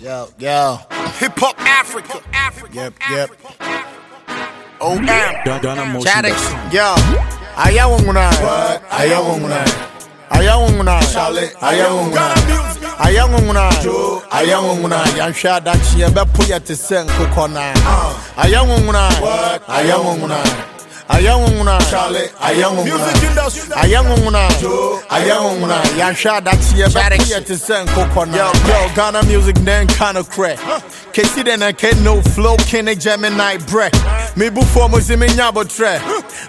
Yo, yo. Hip Hop Africa. Africa. Yep, yep. OM. Ghana motion. Chaddix. Yo. Aya wonguna. What? Aya wonguna. Aya wonguna. Charlie. Aya wonguna. Ghana music. Aya wonguna. Joe. Aya wonguna. Yanhwɛ adakye yɛbɛpo yɛ te sɛ nkokɔ nan. Aya wonguna. What? Aya wonguna. Aya wonguna. Charlie. Aya wonguna. Music industry. Aya wonguna. Joe. Aya wonguna. Yanhwɛ adakye yɛbɛpo te sɛ nkokɔ nan. Yo, yo, Ghana music then kinda crack. Kesi den na ke no flow kene Gemini bre. Me before mo si me nyabo tre.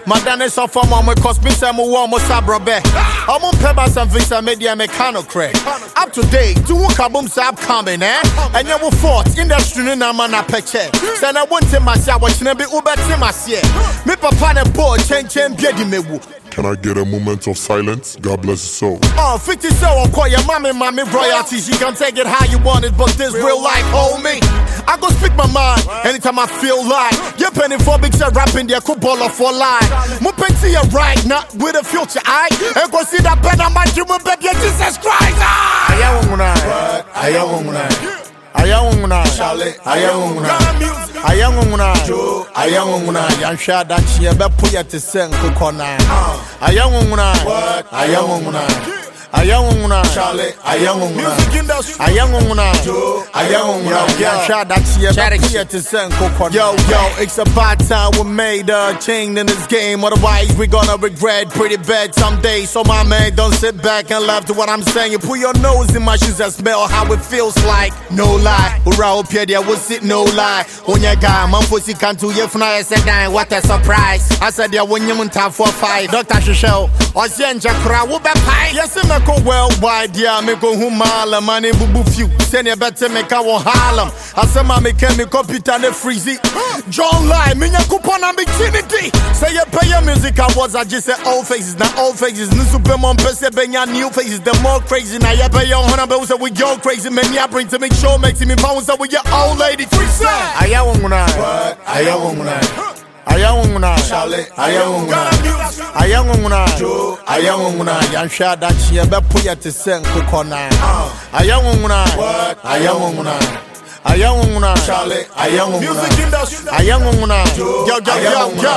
Madane so for mo me cause me say mo wo mo sabro be. Omo peba some visa media me kano crack. Up to date, do one kabum sab coming eh. And you will fort industry ni na man apeche. Say na won te masia wo chine be uber te masia. Me papa ne bo chen chen biedi mewu. Can I get a moment of silence? God bless his soul. Oh, 50 so I'll call your mommy, mommy royalties. You can take it how you want it, but this real life, hold me. I go speak my mind anytime I feel like. You're penny for big set rapping, there could ball off for lie. Mo penty you right, not with a future eye. And go see that better my dream, baby, Jesus Christ. Ah! Ayawunguna. Ayawunguna. Ayawunguna. Ayawunguna. Joe. Ayawunguna. Yanhwɛ adakye yɛbɛpo yɛ te sɛ nkokɔ nan. Ayawunguna. What? Ayawunguna. Ayawunguna. Charlie. Ayawunguna. Ayawunguna. Joe. Yo, yo. Yanhwɛ adakye yɛbɛpo yɛ te sɛ nkokɔ nan. Yo, yo, it's about time we made a change in this game. Otherwise, we're gonna regret pretty bad someday. So, my man, don't sit back and laugh to what I'm saying. You put your nose in my shoes and smell how it feels like. No lie. Ura opia was it no lie. On your guy, man, pussy can't do you fna I said, what a surprise. I said, yeah, when you want to for five. Dr. Shishel, or Sienja Kra, who be pie. Yes, I make a worldwide, yeah, make a humala, money, boo boo few. Send you better make our Harlem. I said, my make me computer and freezy. John Lie, me ya coupon and virginity. Say you pay your music awards, I just say old faces, not old faces. New Superman, Pese, Benya, new faces. The more crazy, now you pay your honor, but we say we go crazy. Man, ya bring to make sure, makes me pounds up with your old lady. Free side. Ayawunguna. What? Ayawunguna. Ayawunguna. Charlie. Ayawunguna. Ayawunguna. Joe. Ayawunguna. Yanhwɛ adakye yɛbɛpo yɛ te sɛ nkokɔ. Ayawunguna. What? Ayawunguna. Ayawunguna. Charlie. Ayawunguna. Music industry. Ayawunguna. Joe. Yo, yo, yo, yo.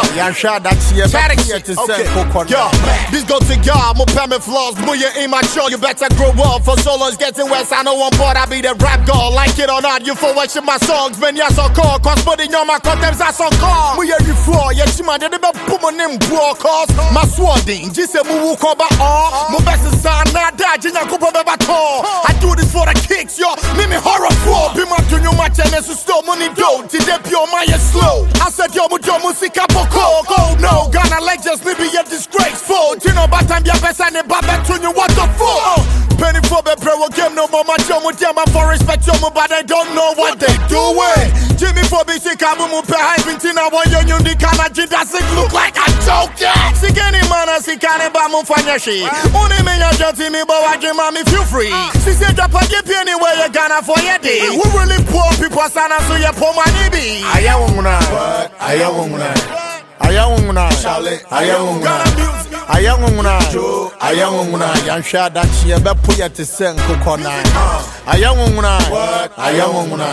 Adakye yɛbɛpo yɛ te sɛ Okay. Yo. This go to y'all, more payment flaws, more you immature, you better grow up. For so long, it's getting worse. I know on board, I be the rap god. Like it or not, you for watching my songs, man, yes, I call. Cause money on my contempt, I saw call. We are you for, yes, you man, they never put my name, bro, cause my swording. Just say, move, cover all. My best is on, not that, Jinya Cooper, Baba Tall. I do this for the kicks, yo. Me, me horror for. Be my junior, my channel, so still money, do. Did they pure my slow? I said, yo, mucho musica, poco. Go, no, Ghana legends, maybe you're disgraceful. Tino, you're best, and the to you, what the fuck? Penny for the pro game no more much with them and for respect you but they don't know what they doing. Jimmy for BC Kabu Mupe hyping Tina one union the Kana doesn't look like a joke. Yeah. See any man as he can ba mu fanya shi. Only me ya jati me but I give me feel free. See say Japan give you anywhere you gonna for your day. Uh. We really poor people sana so you poor money be. Ayawunguna. What? Ayawunguna. Ayawunguna. Charlie. Ayawunguna. Ghana music. Ayawunguna. Joe. Ayawunguna. Yanhwɛ adakye yɛbɛpo yɛ te sɛ nkokɔ nan. Ayawunguna. What? Ayawunguna.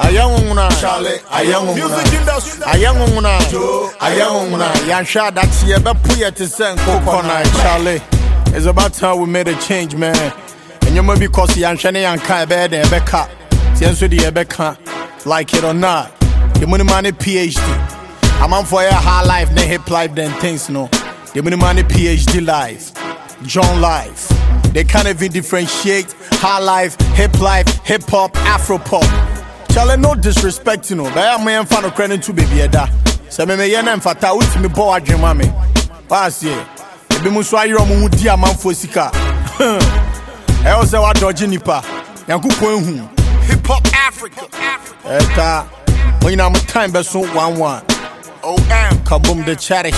Ayawunguna. Charlie. Ayawunguna. Music industry. Ayawunguna. Joe. Ayawunguna. Yanhwɛ adakye yɛbɛpo yɛ te sɛ nkokɔ nan. Charlie, it's about time we made a change, man. And Ɛnyɛma bi kɔ so yɛanhwɛ ne yɛnka ɛbɛyɛ dɛn ɛbɛka. Tiɛ nso de yɛbɛka. Like it or not. Yɛmu ne ma ne PhD. amanfoɔ yɛ high life ne hip life than things no. The minimum phd life john life. They can't even differentiate high life hip life hip hop afro pop. Charlie, no disrespect you know. But i'm in fan of credit to baby sɛ memeyɛ na mfata wotumi bɔ w'adwene ma me waaseɛ ebi mu nso ayerɛ ɔmo ho di amanfoɔ sika. Ɛwɔ sɛ woadɔgye nnipa nyankopɔn ehu Africa. Africa. ɛta mo nyinaa mo time bɛso 11 OM. kabom de cherish